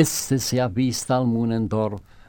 istis jabis tal-Munendorf